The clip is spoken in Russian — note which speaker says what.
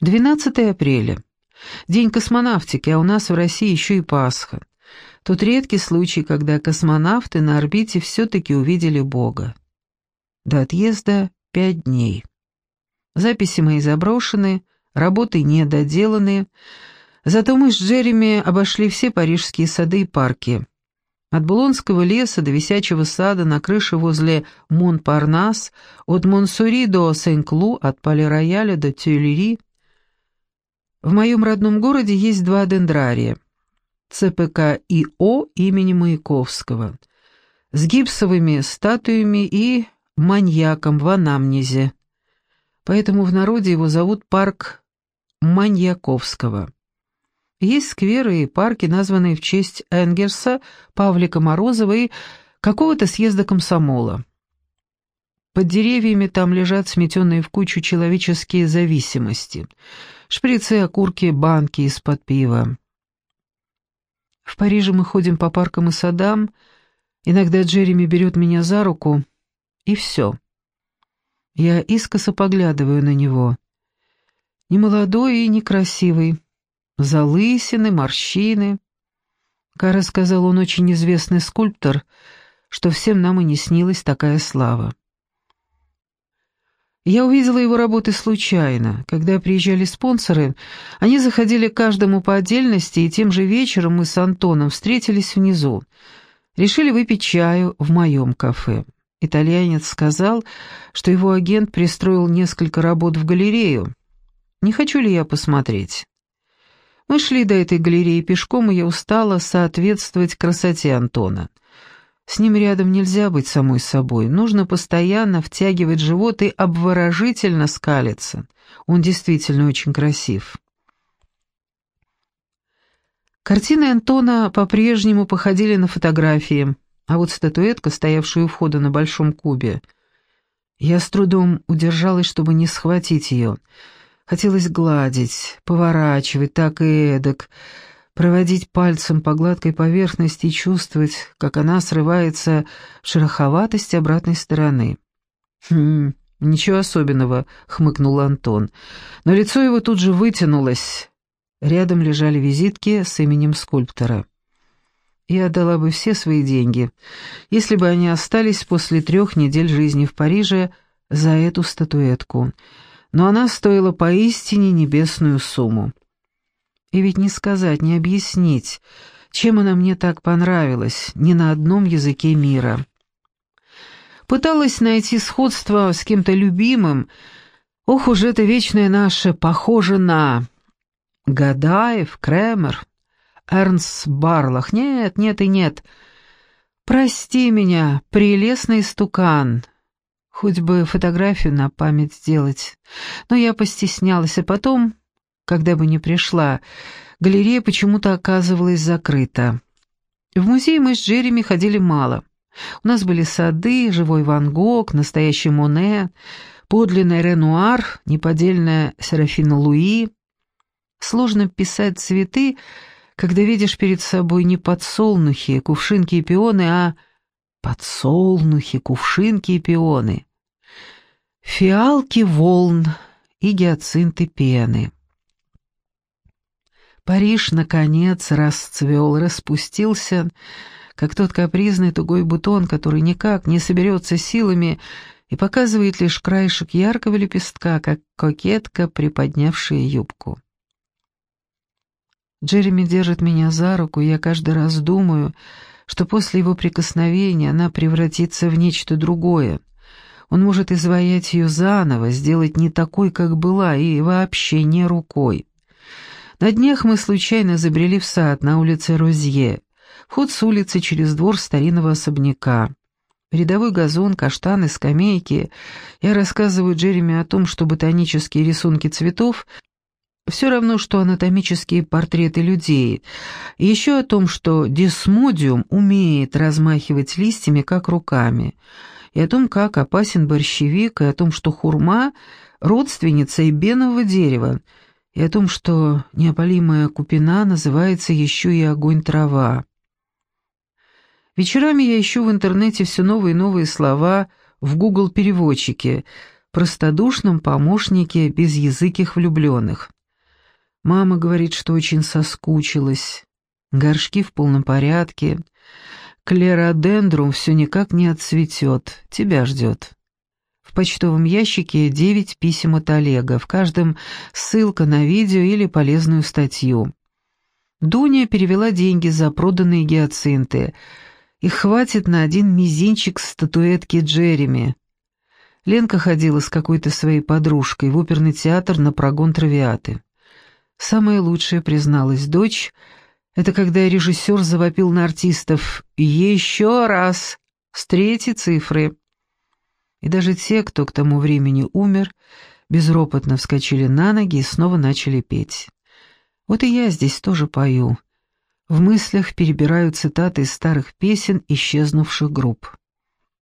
Speaker 1: 12 апреля. День космонавтики, а у нас в России еще и Пасха. Тут редкий случай, когда космонавты на орбите все-таки увидели Бога. До отъезда пять дней. Записи мои заброшены, работы недоделаны, зато мы с Джереми обошли все парижские сады и парки. От Булонского леса до Висячего сада на крыше возле Монпарнас, от Монсури до Сен-Клу, от Пале-Рояля до Тюильри. В моем родном городе есть два дендрария. ЦПК ИО имени Маяковского с гипсовыми статуями и маньяком в анамнезе. Поэтому в народе его зовут парк Маньяковского. Есть скверы и парки, названные в честь Энгерса, Павлика Морозова и какого-то съезда комсомола. Под деревьями там лежат сметенные в кучу человеческие зависимости. Шприцы, окурки, банки из-под пива. В Париже мы ходим по паркам и садам, иногда Джереми берет меня за руку, и все. Я искоса поглядываю на него. Не молодой и не красивый, залысины, морщины. Кара сказал, он очень известный скульптор, что всем нам и не снилась такая слава. Я увидела его работы случайно. Когда приезжали спонсоры, они заходили каждому по отдельности, и тем же вечером мы с Антоном встретились внизу. Решили выпить чаю в моем кафе. Итальянец сказал, что его агент пристроил несколько работ в галерею. Не хочу ли я посмотреть? Мы шли до этой галереи пешком, и я устала соответствовать красоте Антона. С ним рядом нельзя быть самой собой, нужно постоянно втягивать живот и обворожительно скалиться. Он действительно очень красив. Картины Антона по-прежнему походили на фотографии, а вот статуэтка, стоявшая у входа на большом кубе, я с трудом удержалась, чтобы не схватить ее — Хотелось гладить, поворачивать так и эдак, проводить пальцем по гладкой поверхности и чувствовать, как она срывается в шероховатость обратной стороны. «Хм, ничего особенного», — хмыкнул Антон. Но лицо его тут же вытянулось. Рядом лежали визитки с именем скульптора. Я отдала бы все свои деньги, если бы они остались после трех недель жизни в Париже за эту статуэтку — но она стоила поистине небесную сумму. И ведь не сказать, не объяснить, чем она мне так понравилась, ни на одном языке мира. Пыталась найти сходство с кем-то любимым. Ох уж это вечное наше, похоже на... Гадаев, Кремер, Эрнст Барлах. Нет, нет и нет. Прости меня, прелестный стукан, Хоть бы фотографию на память сделать. Но я постеснялась, а потом, когда бы не пришла, галерея почему-то оказывалась закрыта. В музей мы с Джереми ходили мало. У нас были сады, живой Ван Гог, настоящий Моне, подлинный Ренуар, неподдельная Серафина Луи. Сложно писать цветы, когда видишь перед собой не подсолнухи, кувшинки и пионы, а подсолнухи, кувшинки и пионы фиалки волн и гиацинты пены. Париж, наконец, расцвел, распустился, как тот капризный тугой бутон, который никак не соберется силами и показывает лишь краешек яркого лепестка, как кокетка, приподнявшая юбку. Джереми держит меня за руку, и я каждый раз думаю, что после его прикосновения она превратится в нечто другое, он может изваять ее заново, сделать не такой, как была, и вообще не рукой. На днях мы случайно забрели в сад на улице Розье. Вход с улицы через двор старинного особняка. Рядовой газон, каштаны, скамейки. Я рассказываю Джереми о том, что ботанические рисунки цветов все равно, что анатомические портреты людей. И еще о том, что дисмодиум умеет размахивать листьями, как руками и о том, как опасен борщевик, и о том, что хурма — родственница эбенового дерева, и о том, что неопалимая купина называется еще и огонь-трава. Вечерами я ищу в интернете все новые и новые слова в Google-переводчике, простодушном помощнике безязыких влюбленных. Мама говорит, что очень соскучилась. Горшки в полном порядке. Клеродендрум все никак не отцветет, тебя ждет. В почтовом ящике девять писем от Олега, в каждом ссылка на видео или полезную статью. Дуня перевела деньги за проданные гиацинты. Их хватит на один мизинчик статуэтки Джереми. Ленка ходила с какой-то своей подружкой в оперный театр на прогон травиаты. Самое лучшее, призналась дочь, это когда режиссер завопил на артистов «Еще раз! С третьей цифры!» И даже те, кто к тому времени умер, безропотно вскочили на ноги и снова начали петь. Вот и я здесь тоже пою. В мыслях перебираю цитаты из старых песен исчезнувших групп.